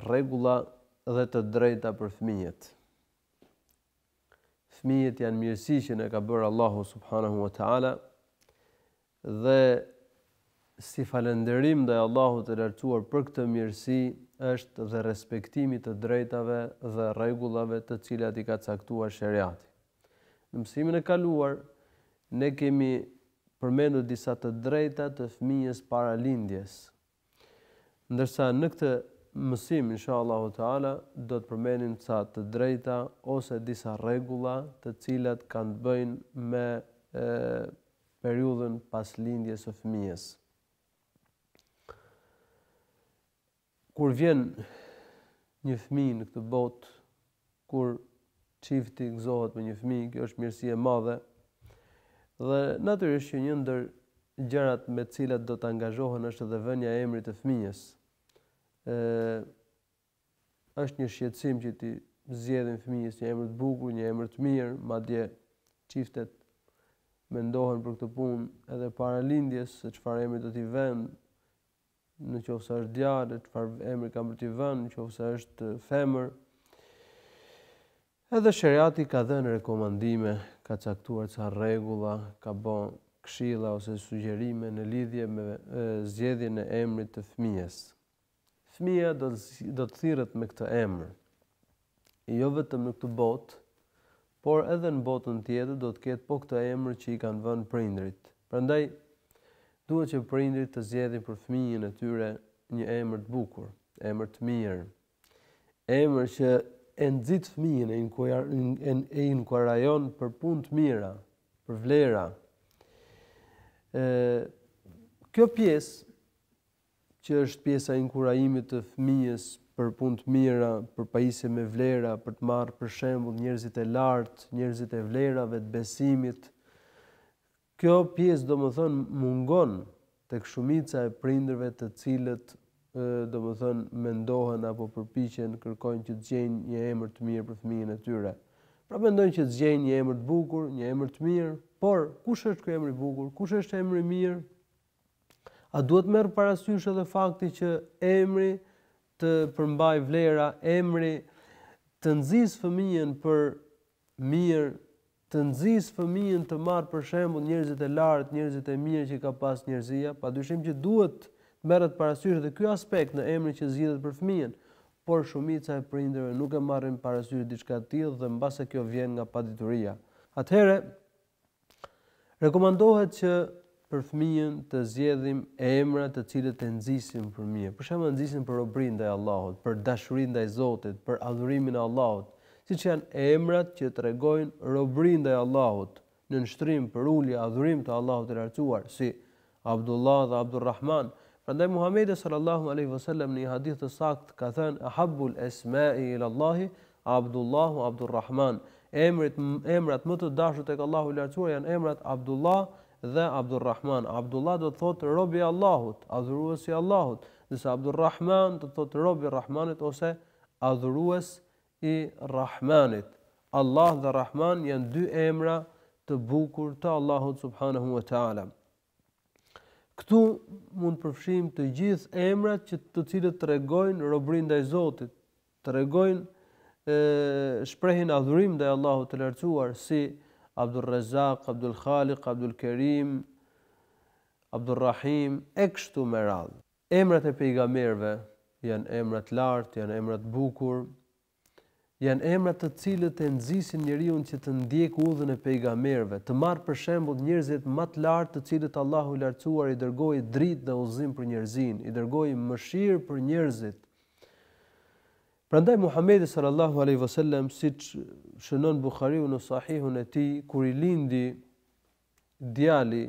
Rregulla dhe të drejta për fëmijët. Fëmijët janë mirësi që na ka bërë Allahu subhanahu wa taala dhe si falënderim ndaj Allahut të lartësuar për këtë mirësi është dhe respektimi i të drejtave dhe rregullave të cilat i ka caktuar sheriati. Në mësimin e kaluar ne kemi përmendur disa të drejta të fëmijës para lindjes, Ndërsa në këtë mësim inshallahu teala do të përmendim ca të drejta ose disa rregulla të cilat kanë të bëjnë me periudhën pas lindjes së fëmijës. Kur vjen një fëmijë në këtë botë, kur çifti gëzohet me një fëmijë, kjo është mirësi e madhe dhe natyrisht që një ndër gjërat me të cilat do të angazhohen është edhe vënia e emrit të fëmijës. Ë është një shqetësim që t'i zgjedhin fëmijës një emër të bukur, një emër të mirë, madje çiftet mendohen për këtë punë edhe para lindjes se çfarë emri do t'i vënë, në qoftë se është djalë e çfarë emri ka për t'i vënë, në qoftë se është femër. Edhe sheriati ka dhënë rekomandime, ka caktuar ca rregulla, ka bën këshilla ose sugjerime në lidhje me zgjedhjen e emrit të fëmijës. Fëmija do, do të thirret me këtë emër. jo vetëm në këtë botë, por edhe në botën tjetër do të ketë po këtë emër që i kanë vënë prindërit. Prandaj, duhet që prindërit të zgjedhin për fëmijën e tyre një emër të bukur, emër të mirë, emër që e nxit fëmijën, e inkurajon për punë të mira, për vlera. Kjo pjesë që është pjesa e inkurajimit të fëmijës për punë të mira, për pajisje me vlera, për të marrë për shembull njerëzit e lartë, njerëzit e vlerave, të besimit. Kjo pjesë domethënë mungon tek shumica e prindërve të cilët domethënë mendohen apo përpiqen, kërkojnë që të gjejnë një emër të mirë për fëmijën e tyre. Pra mendojnë që të gjejnë një emër të bukur, një emër të mirë, por kush është ky emër i bukur, kush është emër i mirë? A duhet marrë parasysh edhe fakti që emri të përmbajë vlera, emri të nxisë fëmijën për mirë, të nxisë fëmijën të marrë për shembull njerëzit e lartë, njerëzit e mirë që ka pas njerëzia, padyshim që duhet të merret parasysh edhe ky aspekt në emrin që zgjidhet për fëmijën, por shumica e prindërve nuk e marrin parasysh diçka të tillë dhe mbase kjo vjen nga padituria. Atëherë, Rekomandohet që për fëmijën të zgjedhim emra të cilët e nxisin për mirë. Për shembull, e nxisin për robëri ndaj Allahut, për dashuri ndaj Zotit, për adhurimin e Allahut, siç janë emrat që tregojnë robëri ndaj Allahut, nënshtrim, përulje, adhurim të Allahut të Lartësuar, si Abdullah dhe Abdurrahman. Prandaj Muhamedi sallallahu alejhi ve sellem në një hadith të saktë ka thënë, Ahabbul esma'i ila Allahi, Abdullahu Abdurrahman. Emrit, emrat më të dashur tek Allahu i Lartësuar janë emrat Abdullah dhe Abdurrahman. Abdullah do të thotë robi i Allahut, adhuruesi i Allahut, ndërsa Abdurrahman do të thotë rob i Rrahmanit ose adhurues i Rrahmanit. Allah dhe Rrahman janë dy emra të bukur të Allahut subhanehu ve teala. Këtu mund të përfshijmë të gjithë emrat që të cilët tregojnë robëri ndaj Zotit, tregojnë ë shprehin adhurim ndaj Allahut të lartësuar si Abdurrazzaq, Abdul Khaliq, Abdul Kerim, Abdurrahim e kështu me radhë. Emrat e pejgamerve janë emra të lartë, janë emra të bukur, janë emra të cilët e nxisin njeriun që të ndjekë udhën e pejgamerve, të marrë për shembull njerëzit ma të lartë të cilët Allahu i Lartësuar i dërgoi dritë dhe udhëzim për njerëzinë, i dërgoi mëshirë për njerëzit. Prandaj Muhamedi sallallahu alejhi ve sellem siç shënon Buhariu në Sahihun e tij, kur i lindi djali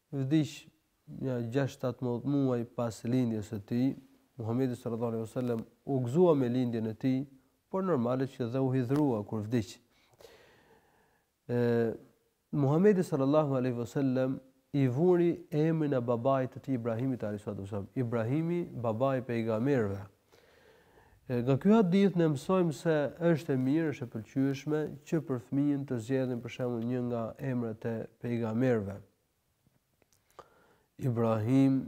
Vdiq nja gjashtë shtatë muaj pas lindjes së tij, Muhamedi sallallahu alejhi ve sellem u gëzua me lindjen e tij, por normale që dhe u hidhrua kur vdiq. E Muhamedi sallallahu alejhi ve sellem i vuri emrin e babait të tij Ibrahimit alejhi salatu ve selam. Ibrahimi, babai i pejgamberëve, Nga ky hadith ne mësojmë se është e mirë, është e pëlqyeshme që për fëmijën të zgjedhin për shembull një nga emrat e pejgamberëve. Ibrahim,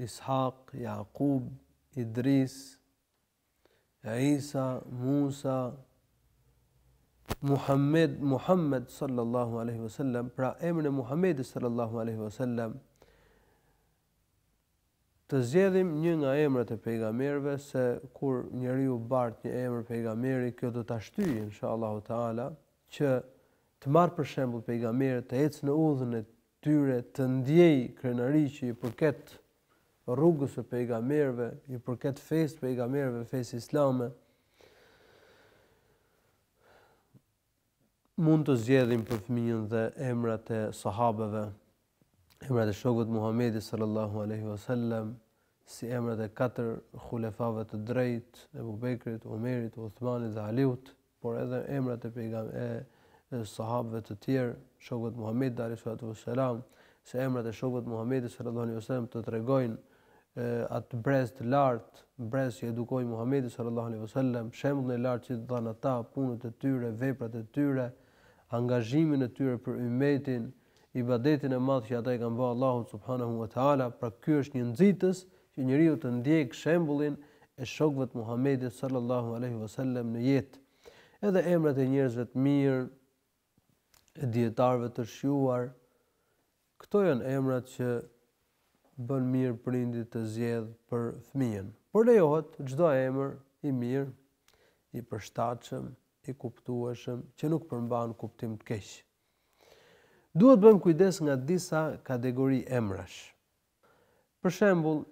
Ishaq, Jakub, Idris, Isa, Musa, Muhammed, Muhammed sallallahu alaihi wasallam, pra emrin e Muhammedit sallallahu alaihi wasallam, Të zgjedhim një nga emrat e pejgamberëve se kur njeriu bart një emër pejgamberi kjo do ta shtyjë inshallahu teala që të marrë për shembull pejgamberët të ecë në udhën e tyre të ndjejë krenari që i përket rrugës së pejgamberëve, i përket fesë pejgamberëve, fesë islame. mund të zgjedhim për fëmijën dhe emrat e sahabeve, emrat e shokëve të Muhamedit sallallahu alaihi wasallam, si emrat e katër hulefave të drejtë, Ebu Bekrit, Omerit, Uthmanit dhe Aliut, por edhe emrat e pejgamberit e sahabëve të tjerë, shokëve të Muhamedit alejhi salatu wasallam, se emrat e shokëve të Muhamedit sallallahu alaihi wasallam të tregojnë atë brez të lartë, brez që edukoi Muhamedi sallallahu alejhi ve sellem, shembullin e lartë që dhanë ata, punët e tyre, veprat e tyre, angazhimin e tyre për ymmetin, ibadetin e madh që ata i kanë bërë Allahut subhanehu ve teala, pra ky është një nxitës që njeriu të ndjekë shembullin e shokëve të Muhamedit sallallahu alejhi ve sellem në jetë. Edhe emrat e njerëzve të mirë, e dijetarëve të shquar, këto janë emrat që bën mirë prindi t'i zgjedhë për fëmijën. Por lejohet çdo emër i mirë, i përshtatshëm, i kuptueshëm, që nuk përmban kuptim të keq. Duhet bëjmë kujdes nga disa kategori emrash. Për shembull,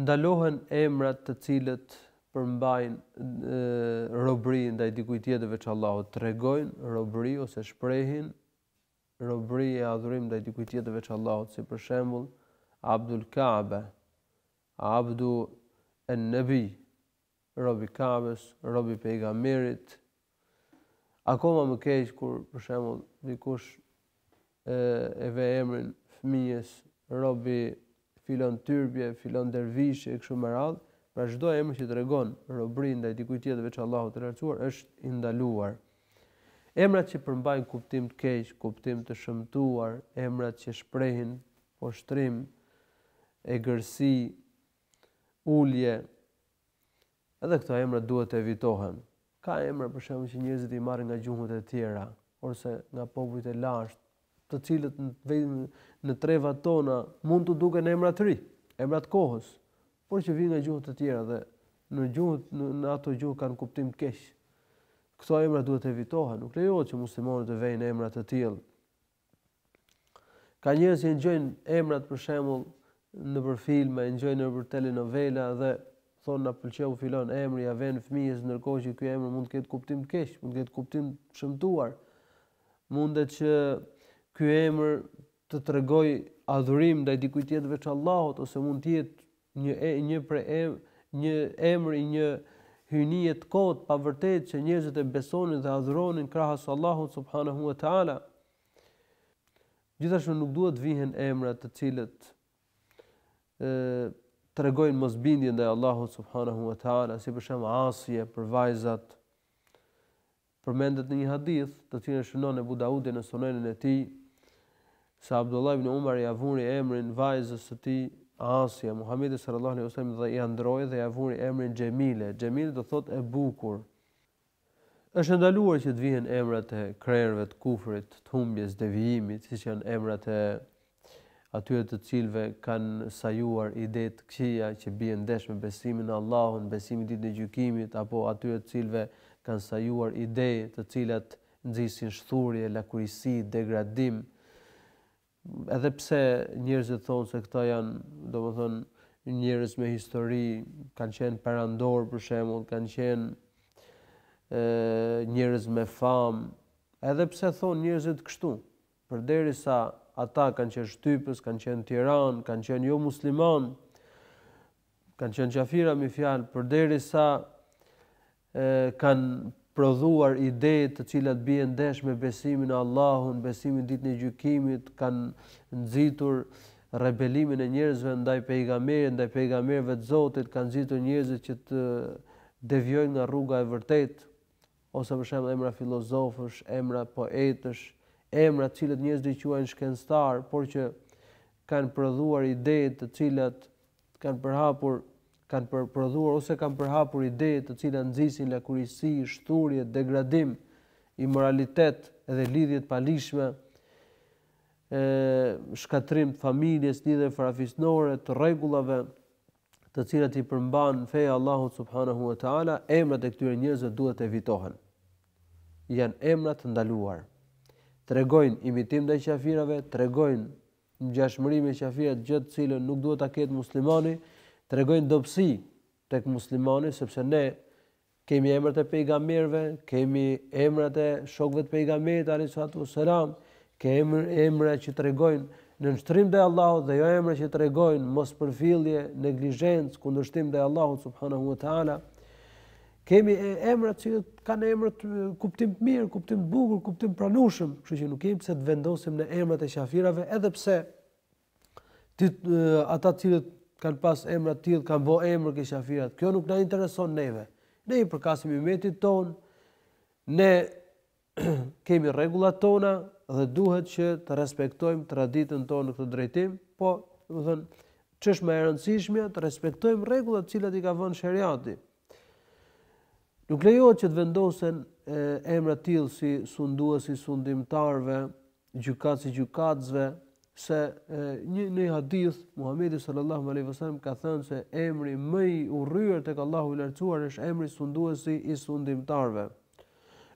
Ndalohen emrat të cilët përmbajnë robëri ndaj dikujt tjetër veç Allahut, tregojnë robëri ose shprehin robëri e adhurim ndaj dikujt tjetër veç Allahut, si për shembull, Abdul Ka'be, Abdu en-Nebi, rob i Kabes, rob i pejgamberit. Akoma më keq kur për shembull dikush e e vë emrin fëmijës rob i filan tyrbje, filan dervishi e kështu me radhë, pra çdo emër që tregon robëri ndaj dikujt tjetër veç Allahut të lartësuar është i ndaluar. Emrat që përmbajnë kuptim të keq, kuptim të shëmtuar, emrat që shprehin poshtrim, egërsi, ulje. Edhe këto emra duhet të evitohen. Ka emra për shembull që njerëzit i marrin nga gjuhët e tjera ose nga popujt e lashtë, të cilët në trevat tona mund të duken emra të ri, emra të kohës, por që vijnë nga gjuhë të tjera dhe në gjuhët në ato gjuhë kanë kuptim të keq. Këto emra duhet të evitohen, nuk lejohet që muslimanët të vejnë emra të tillë. Ka njerëz që ngjojnë emrat për shembull nëpër filma, i ngjojnë nëpër telenovela dhe thonë na pëlqeu filan emri, ia vejnë fëmijës ndërkohë që ky emër mund të ketë kuptim të keq, mund të ketë kuptim të shëmtuar. Mundet që ky emër të tregojë adhurim ndaj dikujt tjetër veç Allahut ose mund të jetë Një e një prej em një emër i një hyjnie të kotë, të pavërtetë që njerëzit e besonin dhe adhuronin krahas Allahut subhanehu ue teala. Gjithashtu nuk duhet të vihen emra të cilët ë tregojnë mosbindje ndaj Allahut subhanehu ue teala, si për shemb Asie për vajzat, Përmendet në një hadith, të cilin e shënon Ebu Daudi në Sunenin e tij, se Abdullah ibn Umar ia vuri emrin vajzës së tij, Asia, Muhamedi sallallahu alejhi ve sellem ia ndrroi dhe ia vuri emrin Xhemile, Xhemile do thotë e bukur. Është ndaluar që të vihen emrat e krerëve të kufrit, të humbjes, devijimit, siç janë emrat e atyre të cilëve kanë sajuar ide të këqija që bien ndesh me besimin në Allahun, besimin në Ditën e Gjykimit apo atyre të cilëve kanë sajuar ide të cilat nxisin shthurje, lakuriqësi, degradim, edhe pse njerëzit thonë se këta janë, domethënë, njerëz me histori, kanë qenë perandorë për shembull, kanë qenë ë njerëz me famë, edhe pse thonë njerëzit kështu, Përderisa ata kanë qenë shtypës, kanë qenë tiranë, kanë qenë jo muslimanë, kanë qenë qafira me fjalë, përderisa kanë prodhuar ide të cilat bien ndesh me besimin në Allahun, besimin ditën e gjykimit, kanë nxitur rebelimin e njerëzve ndaj pejgamberit, ndaj pejgamberëve të Zotit, kanë nxitur njerëzit që të devijojnë nga rruga e vërtetë. ose për shembull emra filozofësh, emra poetësh, emra të cilët njerëzit i quajnë shkencëtarë, por që kanë prodhuar ide të cilat kanë përhapur, kanë për, prodhuar ose kanë përhapur ide të cilat nxisin lakurisi, shthurje, degradim, imoralitet dhe lidhje të paligjshme, ë shkatërrim të familjes, lidhjeve farefisnore, të rregullave, të cilat i përmban feja e Allahut subhanahu wa taala, emrat e këtyre njerëzve duhet të evitohen. Janë emra të ndaluar. Tregojnë imitim ndaj qafirave, tregojnë ngjashmëri me qafirat gjë të cilën nuk duhet ta ketë muslimani, tregojnë dobësi tek muslimani sepse ne Kemi emrat e pejgamberëve, kemi emrat e shokëve të pejgamberit alejhi salatu ue selam, kemi emra që tregojnë nënshtrim ndaj Allahut dhe jo emra që tregojnë mospërfillje, neglizhencë, kundërshtim ndaj Allahut subhanahu ue teala. Kemi emrat që kanë emrat kuptim të mirë, kuptim të bukur, kuptim të pranueshëm, kështu që nuk kemi pse të vendosim ne emrat e qafirave, edhe pse ata të cilët kanë pas emra të tillë kanë bërë emër ke qafirat. Kjo nuk na intereson neve. Ne i përkasim ymetit tonë. Ne kemi rregullat tona dhe duhet që të respektojmë traditën tonë në këtë drejtim, po, do të thënë, ç'është më e rëndësishmja të respektojmë rregullat të cilat i ka vënë sheriati. Nuk lejohet që të vendosen emra të tillë si sunduesi i sundimtarëve, gjykatësi i gjykatësve se në një hadith Muhamedi sallallahu alaihi wasallam ka thënë se emri më i urryer tek Allahu i lartësuar është emri sunduesi i sundimtarëve.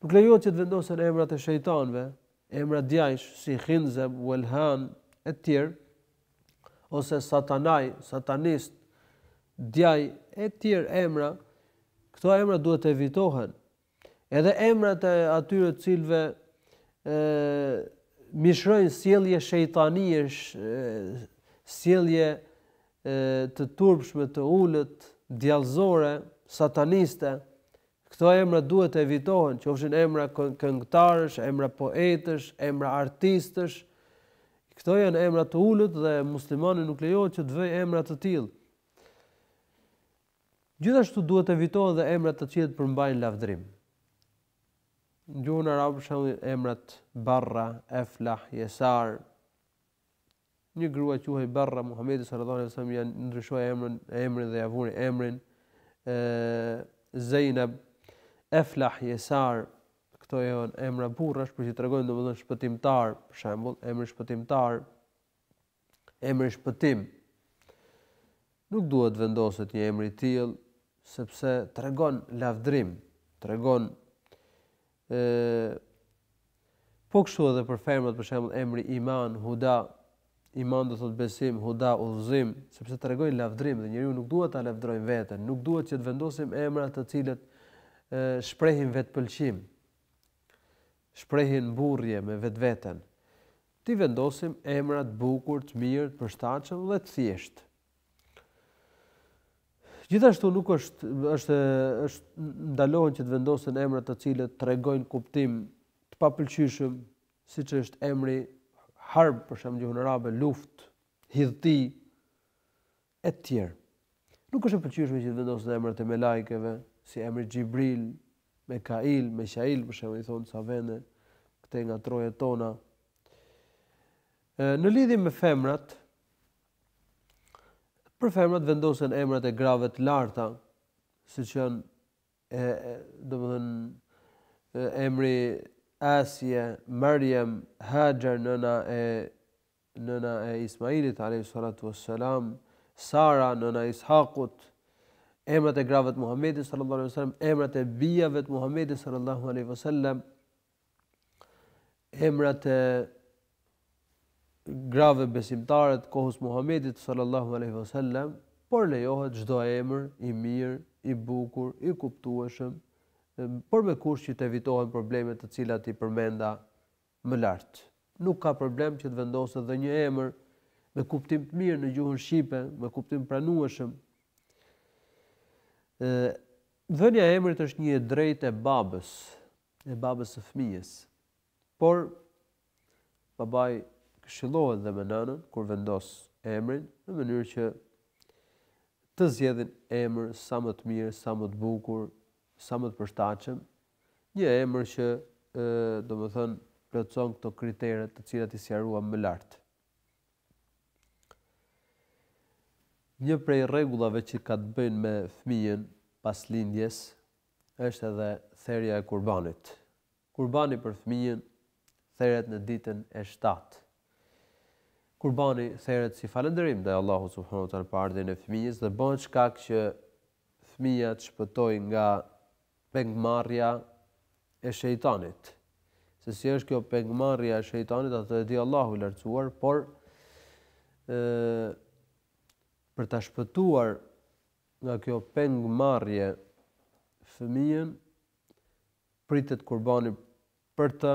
Nuk lejohet që të vendosen emrat e shejtanëve, emra djajsh si Hinzeb, Uelhan e të tjerë ose Satanaj, Satanist, djaj e të tjerë emra. Këto emra duhet të evitohen. Edhe emrat e atyre të cilëve ë mishrojnë sjellje shejtanie, sjellje të turpshme, të ulët, djallëzore, sataniste, këto emra duhet të evitohen, qofshin emra këngëtarësh, emra poetësh, emra artistësh, këto janë emra të ulët dhe muslimani nuk lejohet që të vëjë emra të tillë. Gjithashtu duhet të evitohen dhe emrat të cilët përmbajnë lavdrim. Në gjuhën arabe për shembull emrat Barra, Eflah, Jesar. Një grua quhej Barra, Muhamedi sallallahu alaihi wasallam ia ndryshoi emrin, emrin dhe ia vuri emrin ë Zejneb, Eflah, Jesar. Këto janë emra burrash, por që tregojnë domethënë shpëtimtar, për shembull, emri shpëtimtar. emri shpëtim. Nuk duhet vendoset një emër i tillë, sepse tregon lavdrim, tregon ë Po kështu edhe për femrat, për shembull, emri Iman, Huda, Iman do thotë besim, Huda udhëzim, sepse tregojnë lavdrim dhe njeriu nuk duhet ta lavdërojë veten, nuk duhet që të vendosim emra të cilat ë shprehin vetëpëlqim. Shprehin mburrje me vetveten. T'i vendosim emra të bukur, të mirë, të përshtatshëm dhe të thjeshtë. Gjithashtu nuk është është është ndalohen që të vendosen emra të cilët tregojnë kuptim të papëlqyeshëm, siç është emri harb për shembull gjuhën arabe, luftë, hidhti. E tjerë. Nuk është e pëlqyeshme që të vendosen emrat e melaikeve, si emri Xhibril, Mekail, Meqail për shembull i thonë ca vende, këtej nga trojet tona. Në lidhje me femrat, për femrat vendosen emrat e grave të larta, siç janë e domethënë emri Asia, Mariam, Haxhar nëna e nëna e Ismailit, alejhi salatu ue selam, Sara, nëna e Ishakut, emrat e grave të Muhamedit, sallallahu alejhi ue selam, emrat e bijave të Muhamedit, sallallahu alejhi ue selam, emrat e grave besimtare të kohës Muhamedit, sallallahu alejhi ue selam, por lejohet çdo emër i mirë, i bukur, i kuptueshëm, por me kusht që të evitohen problemet të cilat i përmenda Më lart. Nuk ka problem që të vendoset dhe një emër me kuptim të mirë në gjuhën shqipe, me kuptim pranueshëm. Vënia e emrit është një e drejtë e babës, e babës së fëmijës. Por babai këshillohet dhe me nënën kur vendos emrin në mënyrë që të zgjedhin emër sa më të mirë, sa më të bukur, sa më të përshtatshëm Një emër që, domethënë, plotëson këto kritere të cilat i sqaruam më lart. Një prej rregullave që ka të bëjnë me fëmijën pas lindjes është edhe therja e kurbanit. Kurbani për fëmijën theret në ditën e shtatë. Kurbani theret si falënderim ndaj Allahut subhanehu ve teala për ardhjen e fëmijës dhe bëhet shkak që fëmija të shpëtojë nga pengmarrja e shejtanit. Se si është kjo pengmarrja e shejtanit, atë e di Allahu i lartësuar, por ë për ta shpëtuar nga kjo pengmarrje fëmijën pritet kurbani për të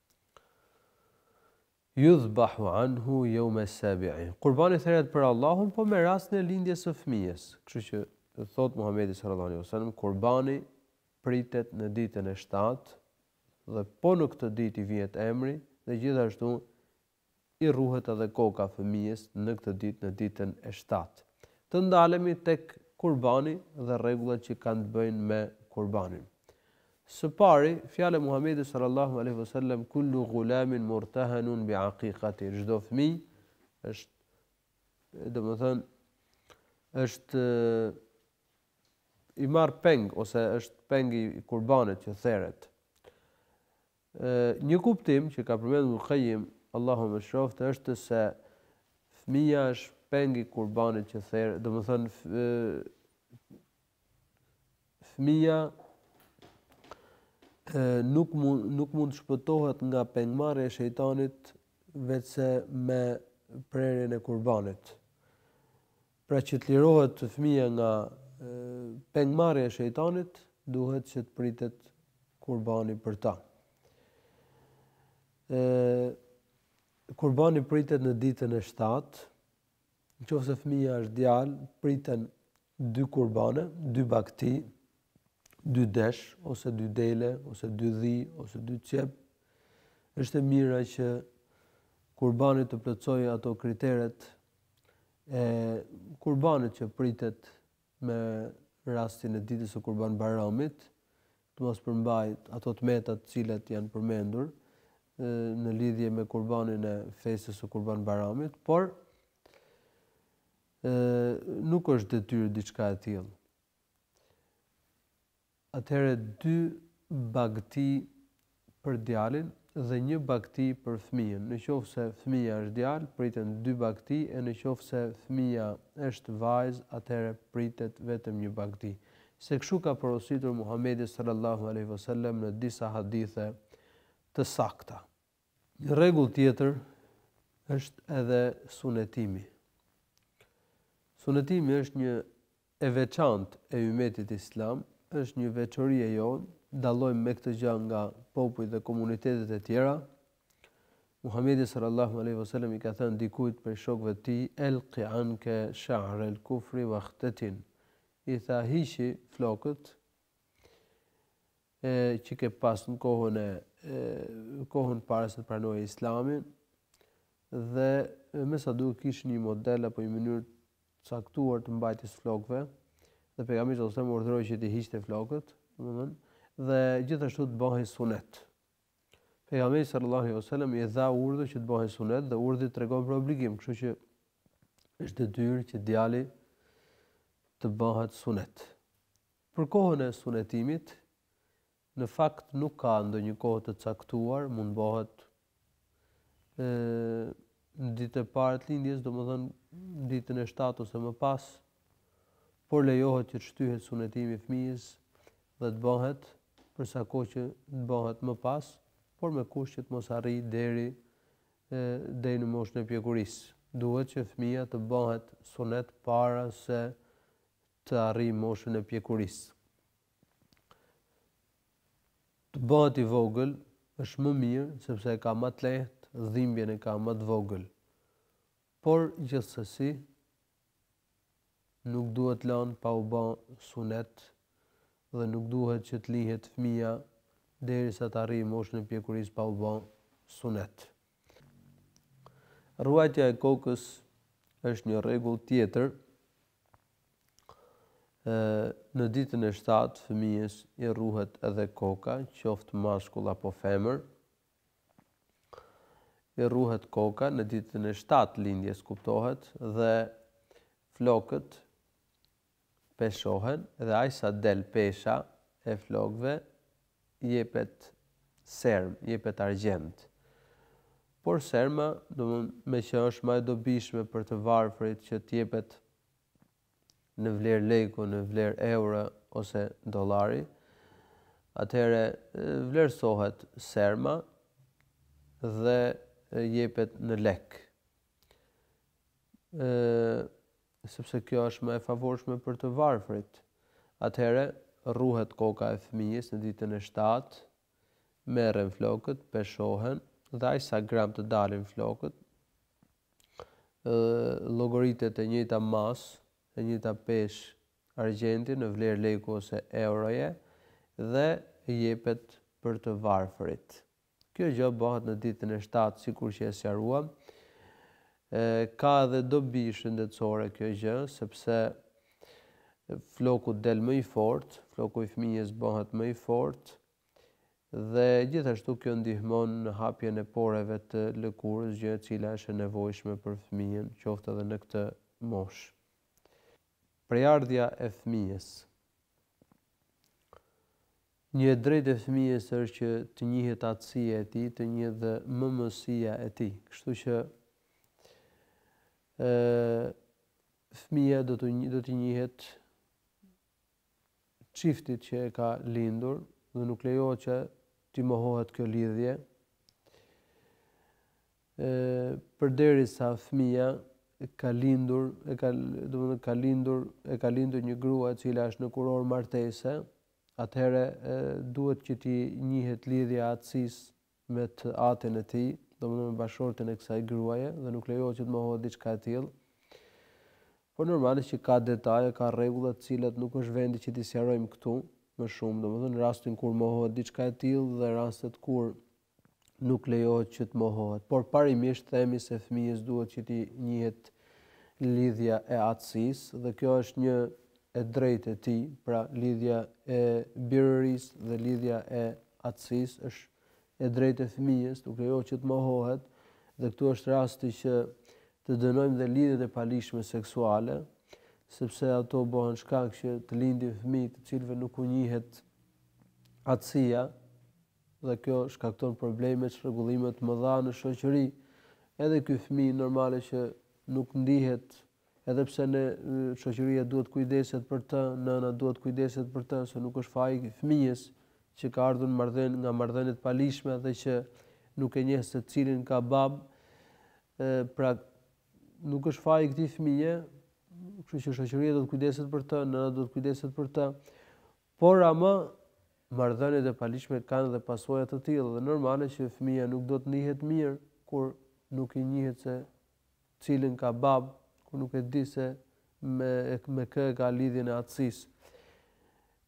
Yudhbahu anhu yawma sabi'i, Kurbani theret për Allahun po me rastin e lindjes së fëmijës, kështu që thotë Muhamedi sallallahu alaihi wasallam kurbani pritet në ditën e shtatë dhe po në këtë ditë i vihet emri dhe gjithashtu i rruhet edhe koka fëmijës në këtë ditë në ditën e shtatë. Të ndalemi tek kurbani dhe rregullat që kanë të bëjnë me kurbanin. Së pari, fjala e Muhamedit sallallahu alejhi ve sellem kullu gulamin murtahanun bi aqikati çdo fëmijë është domethënë është i marrë peng ose është peng i kurbanit që theret. Një kuptim që ka përmendur Ibn Kajjim, Allahu e mëshiroftë, është se fëmija është peng i kurbanit që theret, domethënë, fëmija nuk, mund, nuk mund të shpëtohet nga pengmarrja e shejtanit veçse me prerjen e kurbanit. Pra që të lirohet fëmija nga pengmarrja e shejtanit, duhet që të pritet kurbani për ta. Ë kurbani pritet në ditën e 7. Në qoftë se fëmija është djalë, priten dy kurbane, dy bagëti, dy desh ose dy dele ose dy dhi ose dy cjep. Është e mira që kurbani të plotësojë ato kriteret e kurbanit që pritet me rastin e ditës së Kurban Bajramit, të mos përmbajë ato të meta të cilat janë përmendur në lidhje me kurbanin e festës së Kurban Bajramit, por ë nuk është detyrë diçka e tillë. Atëherë dy bagëti për djalin dhe një bagëti për femrën. Në qoftë se fëmija është djalë, priten dy bagëti e në qoftë se fëmija është vajzë, atëherë pritet vetëm një bagëti. Se kështu ka porositur Muhamedi sallallahu alejhi ve sellem në disa hadithe të sakta. Një rregull tjetër është edhe sunetimi. Sunetimi është një e veçantë e ymetit islam, është një veçori e jonë, dallojmë me këtë gjë nga popujt dhe komunitetet e tjera. Muhamedi sallallahu alaihi wasallam i ka thënë dikujt prej shokëve të tij, "El qi'anka sha'r el kufri wa khtatin." I tha hiqi flokët e që ke pas në kohën e kohën para se të pranoje Islamin dhe me sa duket kishin një model apo një mënyrë të caktuar të mbajtjes flokëve dhe pejgamberi sallallahu alajhi wasallam urdhëroi që të hiqte flokët, domethënë, dhe gjithashtu të bëhej sunet. Pejgamberi sallallahu alajhi wasallam i dha urdhër që të bëhej sunet dhe urdhri tregon për obligim, kështu që është detyrë që djali të bëhet sunet. Për kohën e sunetimit, në fakt nuk ka ndonjë kohë të caktuar, mund bëhet në ditën e parë të lindjes, domethënë në ditën e shtatë ose më pas, por lejohet që të shtyhet sunetimi i fëmijës dhe të bëhet për sa kohë që të bëhet më pas, por me kusht që të mos arrijë deri deri në moshën e pjekurisë. Duhet që fëmija të bëhet sunet para se të arrijë moshën e pjekurisë. Të bëhet i vogël është më mirë sepse e ka më të lehtë, dhimbjen e ka më të vogël. Por gjithsesi nuk duhet lënë pa u bë sunet dhe nuk duhet që të lihet fëmija derisa të arrijë moshën e pjekurisë pa u bë sunet. Rruajtja e kokës është një rregull tjetër E, në ditën e shtatë fëmijës i rruhet edhe koka, qoftë mashkull apo femër. I rruhet koka në ditën e shtatë lindjes, kuptohet, dhe flokët peshohen dhe aq sa del pesha e flokëve jepet serm, jepet argjend. Por serma, domthon, meqë është më e dobishme për të varfërit që t'jepet në vlerë leku, në vlerë euro ose dollari, atëherë vlerësohet serma dhe jepet në lek. sepse kjo është më e favorshme për të varfërit. Atëherë, rruhet koka e fëmijës në ditën e 7, merren flokët, peshohen dhe aq sa gram të dalin flokët, llogoritet e njëjta masë, e njëjta peshë argjendi në vlerë leku ose euroje dhe jepet për të varfërit. Kjo gjë bëhet në ditën e shtatë sikur që e sqaruam. Ka edhe dobi shëndetësore kjo gjë, sepse floku del më i fortë, floku i fëmijës bëhet më i fortë dhe gjithashtu kjo ndihmon në hapjen e poreve të lëkurës, gjë e cila është e nevojshme për fëmijën, qoftë edhe në këtë moshë. Prejardhja e fëmijës Një e drejtë e fëmijës është që të njihet atësia e tij, të njihet dhe mëmësia e tij. Kështu që ë fëmija do të do t'i njihet çiftit që e ka lindur dhe nuk lejohet që t'i mohohet kjo lidhje, përderisa fëmija ka lindur, e ka, domethënë ka lindur, e ka lindur një grua e cila është në kurorë martese, atëherë duhet që t'i njihet lidhja e atësisë me të atin e tij, domethënë me bashkëshortin e kësaj gruaje dhe nuk lejohet që të mohohet diçka e tillë. Por normalisht që ka detaje, ka rregulla të cilat nuk është vendi që t'i sqarojmë këtu më shumë, domethënë në rastin kur mohohet diçka e tillë dhe rastet kur nuk lejohet që të mohohet. Por parimisht themi se fëmijës duhet që t'i njihet lidhja e atësisë dhe kjo është një e drejtë e tij, pra lidhja e birërisë dhe lidhja e atësisë është e drejtë e fëmijës, nuk lejohet që të mohohet dhe këtu është rasti që të dënojmë dhe lidhjet e paligjshme seksuale, sepse ato bëhen shkak që të lindin fëmijë të cilëve nuk u njihet atësia dhe kjo shkakton probleme, çrregullime të mëdha në shoqëri. Edhe ky fëmijë normale që nuk ndihet Edhe pse ne shoqëria duhet kujdeset për të, nëna duhet kujdeset për të, se nuk është faji i fëmijës që ka ardhur marrëdhënie nga marrëdhënie të paligjshme dhe që nuk e njeh se cilin ka babë, pra nuk është faji i këtij fëmije, kështu që shoqëria do të kujdeset për të, nëna do të kujdeset për të. Por ama marrëdhëniet e paligjshme kanë dhe pasoja të tilla dhe normale që fëmija nuk do të ndihet mirë kur nuk i njihet se cilin ka babë, kur nuk e di se me me kë e ka lidhjen e atësisë.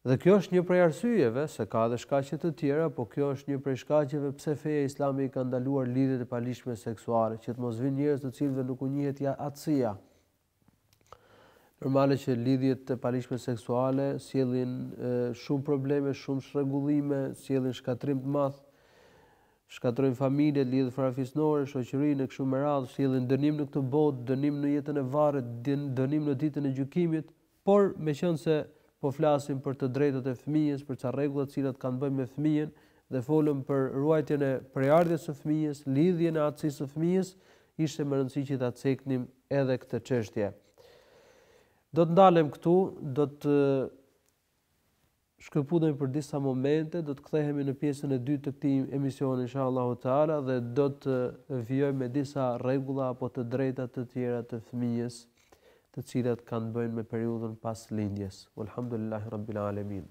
Dhe kjo është një prej arsyeve, se ka edhe shkaqe të tjera, po kjo është një prej shkaqeve pse feja islame i ka ndaluar lidhjet e paligjshme seksuale, që të mos vijnë njerëz të cilëve nuk u njihet ja atësia. Normale që lidhjet e paligjshme seksuale sjellin shumë probleme, shumë çrregullime, sjellin shkatërrim të madh. Shkatërrojnë familjet, lidhjet farafisnore, shoqërinë e kështu me radhë, sjellin dënim në këtë botë, dënim në jetën e varrit, dënim në ditën e gjykimit, por meqenëse po flasim për të drejtat e fëmijës, për ca rregulla të cilat kanë të bëjnë me fëmijën dhe folëm për ruajtjen e prejardhjes së fëmijës, lidhjen e atësisë së fëmijës, ishte me rëndësi që ta ceknim edhe këtë çështje. Do të ndalem këtu, do të Shkëputemi për disa momente, do të kthehemi në pjesën e dytë të këtij emisioni inshallahu teala dhe do të vijojmë me disa rregulla apo të drejta të tjera të fëmijës, të cilat kanë të bëjnë me periudhën pas lindjes. Uelhamdulillahi rabbil alamin.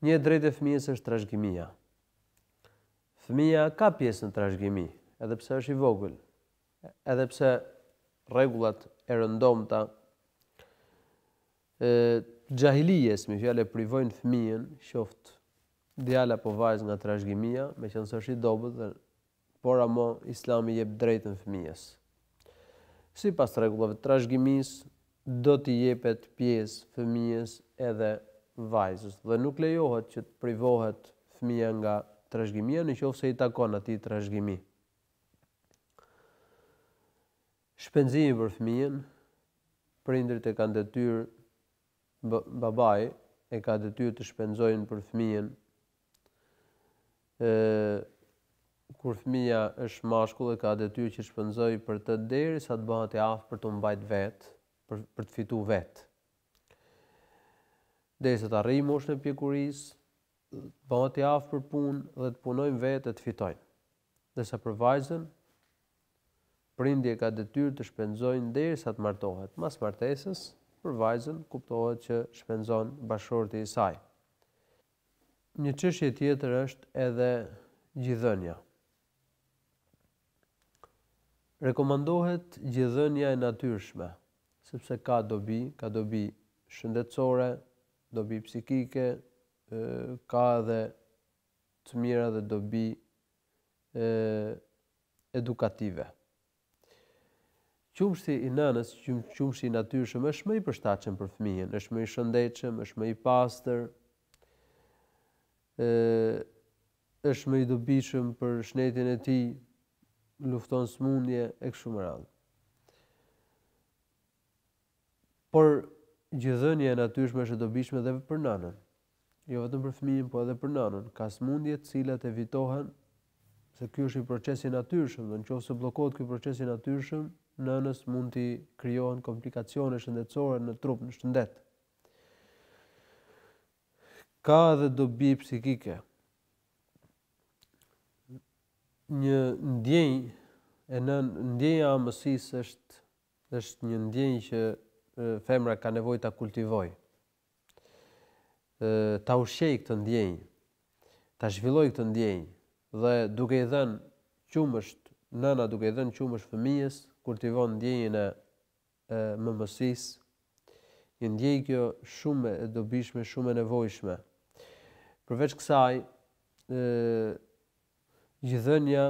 Një e drejtë e fëmijës është trashëgimia. Fëmija ka pjesë në trashëgimi, edhe pse është i vogël, edhe pse rregullat e rëndomta e xahilijes, bie fjala, e privojnë fëmijën, qoftë djalë apo vajzë nga trashëgimia, meqenëse është i dobët dhe Por ama Islami jep drejtën fëmijës. Sipas rregullave të trashëgimisë, do t'i jepet pjesë fëmijës edhe vajzës dhe nuk lejohet që të privohet fëmija nga trashëgimia në qoftë se i takon atij trashëgimi. Shpenzimi për fëmijën, prindërit e kanë detyrë babai e ka detyrë të shpenzojnë për fëmijën, kur fëmija është mashkull e ka detyrë që shpenzojë për të derisa të bëhet i aftë për t'u mbajt vetë, për, për të fitu vetë. Derisa të arrijë moshën e pjekurisë, bëhet i aftë për punë dhe të punojnë vetë e të fitojnë. Ndërsa për vajzën, prindi e ka detyrë të shpenzojë derisa të martohet. Mas martesës, për vajzën kuptohet që shpenzon bashkëshorti i saj. Një çështje tjetër është edhe gjidhënia. Rekomandohet gjidhënia e natyrshme, sepse ka dobi, ka dobi shëndetësore, dobi psikike, ka edhe të mira dhe dobi edukative. Qumështi i nënës, qumështi i natyrshëm, është më i përshtatshëm për fëmijën, është më i shëndetshëm, është më i pastër, është më i dobishëm për shëndetin e tij, lufton sëmundje e kështu me radhë. Por gjidhënia e natyrshme është e dobishme dhe për nënën. Jo vetëm për fëmijën, po edhe për nënën. Ka sëmundje të cilat evitohen se ky është një proces i natyrshëm, dhe në qoftë se bllokohet ky proces i natyrshëm, nënës mund t'i krijohen komplikacione shëndetësore në trup, në shëndet. Ka edhe dobi psikike. Një ndjenjë e nën ndjenja e amësisë është Është një ndjenjë që femra ka nevojë ta kultivojë. Ta ushqejë këtë ndjenjë, ta zhvillojë këtë ndjenjë dhe duke i dhënë qumësht, nëna duke i dhënë qumësht fëmijës, kultivon ndjenjën e mëmësisë. Një ndjenjë kjo shumë e dobishme, shumë e nevojshme. Përveç kësaj, ë gjidhënia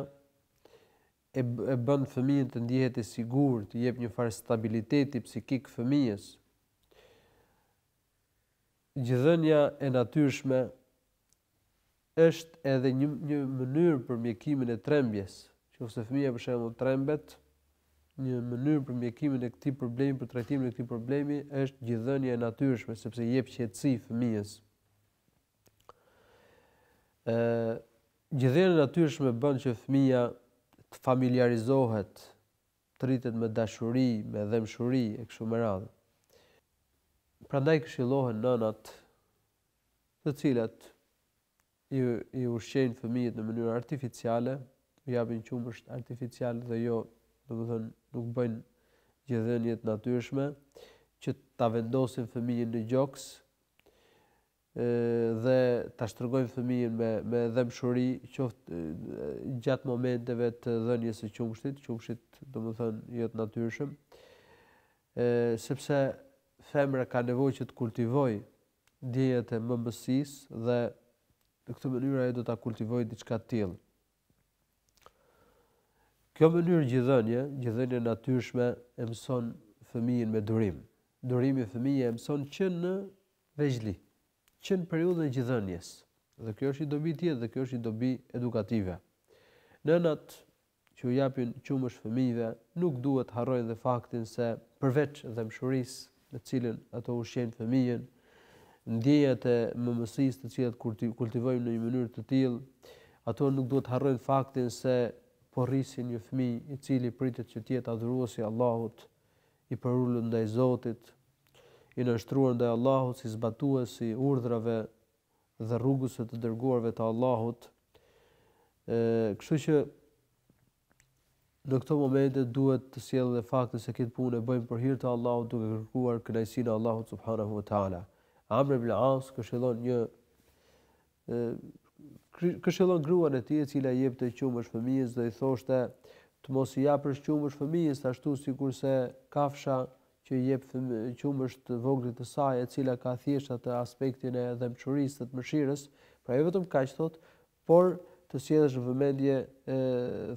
e e bën fëmijën të ndjehet e sigurt, i jep një farë stabiliteti psikik fëmijës. Gjidhënia e natyrshme është edhe një një mënyrë për mjekimin e trembjes. Qoftë se fëmija për shembull trembet, një mënyrë për mjekimin e këtij problemi, për trajtimin e këtij problemi është gjidhënia e natyrshme, sepse i jep qetësi fëmijës. Gjidhënia e natyrshme bën që fëmija të familjarizohet, të rritet me dashuri, me dhemshuri e kështu me radhë. Prandaj këshillohen nënat, të cilat i i ushqejnë fëmijët në mënyrë artificiale, u japin qumësht artificial dhe jo, domethënë, nuk bëjnë gjidhënie të natyrshme, që ta vendosin fëmijën në gjoks, dhe ta shtrëngojmë fëmijën me me dhembshuri qoftë gjatë momenteve të dhënies së qumështit, qumështit domethënë jo të natyrshëm. ë sepse femra ka nevojë që të kultivojë ndjenjat e mëmësisë dhe në këtë mënyrë ajo do ta kultivojë diçka të tillë. Kjo mënyrë gjidhënie, gjidhënie e natyrshme e mëson fëmijën me durim. Durimi fëmijën e mëson që në vegjëli, që në periudhën e gjidhënies, dhe kjo është një dobi tjetër dhe kjo është një dobi edukative. Nënat që u japin qumësht fëmijëve nuk duhet të harrojnë dhe faktin se përveç dhembshurisë me të cilën ato ushqejnë fëmijën, ndjenjat e mëmësisë të cilat kultivojnë në një mënyrë të tillë, ato nuk duhet të harrojnë faktin se po rrisin një fëmijë i cili pritet që të jetë adhurues i Allahut, i përulur ndaj Zotit, i nënshtruar ndaj Allahut si zbatues i urdhrave dhe rrugës së të dërguarve të Allahut. Ë, kështu që në këto momente duhet të sjellë dhe faktin se këtë punë e bëjnë për hir të Allahut duke kërkuar kënaqësinë e Allahut subhanahu wa taala. Amr ibn al-As këshillon një këshillon gruan e tij e cila i jepte qumësht fëmijës dhe i thoshte të mos i japësh qumësht fëmijës ashtu sikurse kafsha që i jep qumësht të voglit të saj e cila ka thjesht atë aspektin e dhembshurisë dhe të mëshirës, pra jo vetëm kaq thotë, por të sjellësh në vëmendje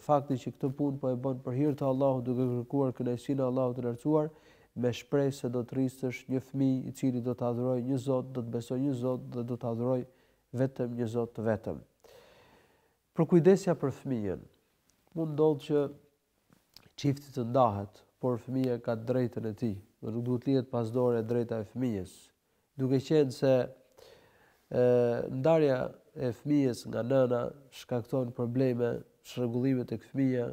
faktin që këtë punë po e bën për hir të Allahut duke kërkuar kënaqësinë e Allahut të lartësuar, Me shpresë se do të rrisësh një fëmijë i cili do të adhurojë një Zot, do të besojë një Zot dhe do të adhurojë vetëm një Zot të vetëm. Përkujdesja për fëmijën. Mund ndodhë që çifti të ndahet, por fëmija ka të drejtën e tij, nuk duhet lihet pas dore e drejta e fëmijës. duke qenë se ndarja e fëmijës nga nëna shkakton probleme, çrregullime tek fëmija,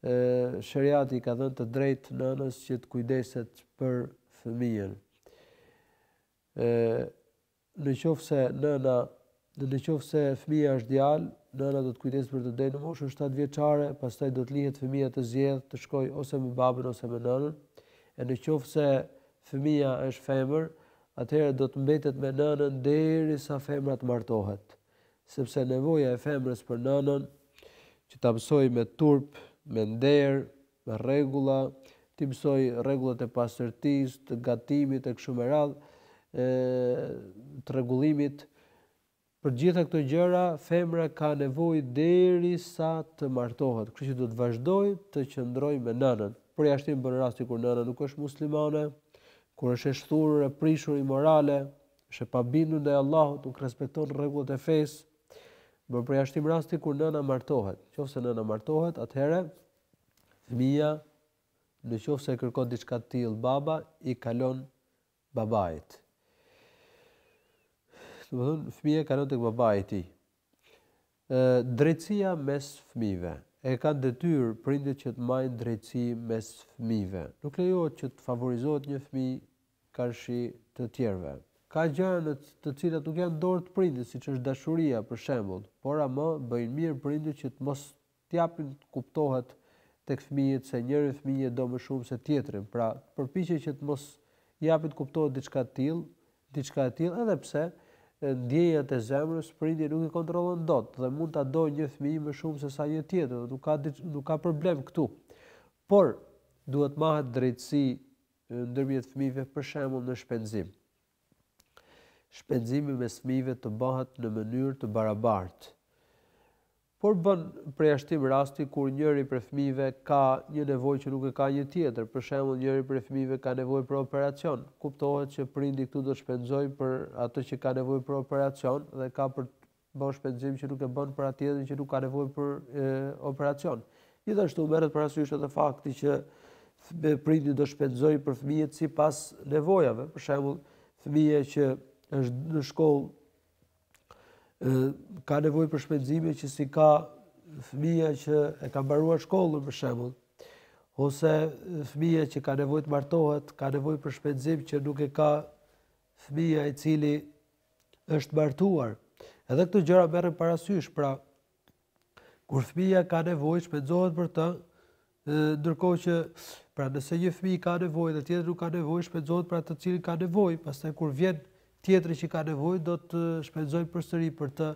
Sheriati i ka dhënë të drejtë nënës që të kujdeset për fëmijën. Në qoftë se nëna Në qoftë se fëmija është djalë, nëna do të kujdeset për të deri në moshën shtatë vjeçare, pastaj do të lihet fëmija të zgjedhë të shkojë ose me babën ose me nënën, e në qoftë se fëmija është femër, atëherë do të mbetet me nënën derisa femra të martohet, sepse nevoja e femrës për nënën, që ta mësojë me turp, me nder, me rregulla, t'i mësojë rregullat e pastërtisë, të gatimit e kështu me radhë, e, të rregullimit. Për gjitha këto gjëra, femra ka nevojë deri sa të martohet, kështu që do të vazhdojë të qëndrojë me nënën. Përjashtim bën rasti kur nëna nuk është muslimane, kur është e shthurur, e prishur imorale, është e pabindur ndaj Allahut, nuk respekton rregullat e fesë, bën përjashtim rasti kur nëna martohet. Qoftë se nëna martohet, atëherë Fëmija në qoftë se e kërkon diçka të tillë baba i kalon babait. domethonë fëmija kalon tek babai i tij. Ë drejtësia mes fëmijëve. E kanë detyrë prindit që të majnë drejtësi mes fëmijëve. Nuk lejohet që të favorizohet një fëmijë karshi të tjerëve. Ka gjëra në të cilat nuk janë në dorë të prindit, siç është dashuria për shembull, por ama bëjnë mirë prindit që të mos T'japin t'kuptohet tek fëmijët se njërin fëmijë e do më shumë se tjetrin, pra t'përpiqen që të mos japin t'kuptohet diçka të tillë, diçka e tillë edhe pse ndjenjat e zemrës prindi nuk i kontrollon dot dhe mund ta dojë një fëmijë më shumë se sa një tjetër dhe nuk ka nuk ka problem këtu. Por duhet t'mahet drejtësi ndërmjet fëmijëve për shembull në shpenzim. Shpenzimi mes fëmijëve të bëhet në mënyrë të barabartë. Por bën përjashtim rasti kur njëri prej fëmijëve ka një nevojë që nuk e ka një tjetër, për shembull njëri prej fëmijëve ka nevojë për operacion, kuptohet që prindi këtu do të shpenzojë për atë që ka nevojë për operacion dhe ka për të bërë shpenzim që nuk e bën për atë tjetrin që nuk ka nevojë për operacion. Gjithashtu merret parasysh edhe fakti që prindi do të shpenzojë për fëmijët sipas nevojave, për shembull fëmija që është në shkollë ka nevojë për shpenzime që s'i ka fëmija që e ka mbaruar shkollën për shembull ose fëmija që ka nevojë të martohet, ka nevojë për shpenzim që nuk e ka fëmija i cili është martuar. Edhe këto gjëra merren parasysh, pra kur fëmija ka nevojë shpenzohet për të, ndërkohë që pra nëse një fëmijë ka nevojë dhe tjetri nuk ka nevojë, shpenzohet për atë i cili ka nevojë, pastaj kur vjen tjetri që ka nevojë do të shpenzojnë përsëri për të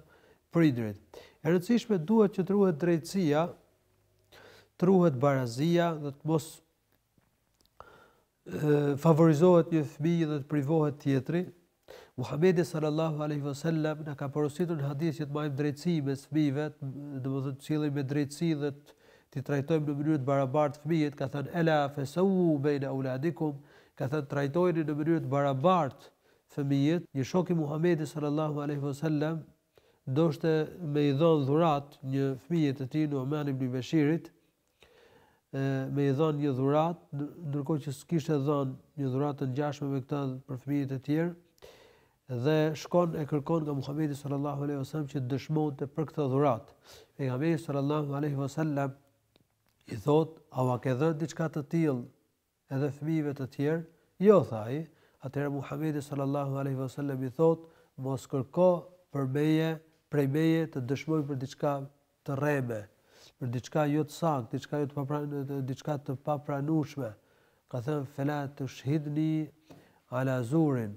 prindërit. E rëndësishme duhet që të ruhet drejtësia, të ruhet barazia, dhe të mos favorizohet një fëmijë dhe të privohet tjetri, Muhamedi sallallahu alaihi wasallam na ka porositur në hadith që të bëjmë drejtësi mes fëmijëve, domethënë të sillemi me drejtësi dhe të t'i trajtojmë në mënyrë të barabartë fëmijët, ka thënë ela fesawu baina auladikum, ka thënë trajtojeni në mënyrë të barabartë fëmijët. Një shok i Muhamedit sallallahu alaihi wasallam donte me i dhënë dhurat një fëmije të tij Numan ibn Beshirit, me i dhan një dhuratë, ndërkohë që s'kishte dhanë një dhuratë të ngjashme me këtë për fëmijët e tjerë, dhe shkon e kërkon nga Muhamedi sallallahu alaihi wasallam që të dëshmonte për këtë dhuratë. Pejgamberi sallallahu alaihi wasallam i thotë, "A ua ke dhënë diçka të tillë Edhe fëmijëve të tjerë? Jo, tha ai. Atëherë Muhamedi sallallahu alejhi ve sellem i thotë, Mos kërko për meje, prej meje të dëshmoj për diçka të rreme, për diçka jo të saktë, diçka jo të papranueshme, diçka të papranueshme. Ka thënë, Fela tushhidni ala zurin.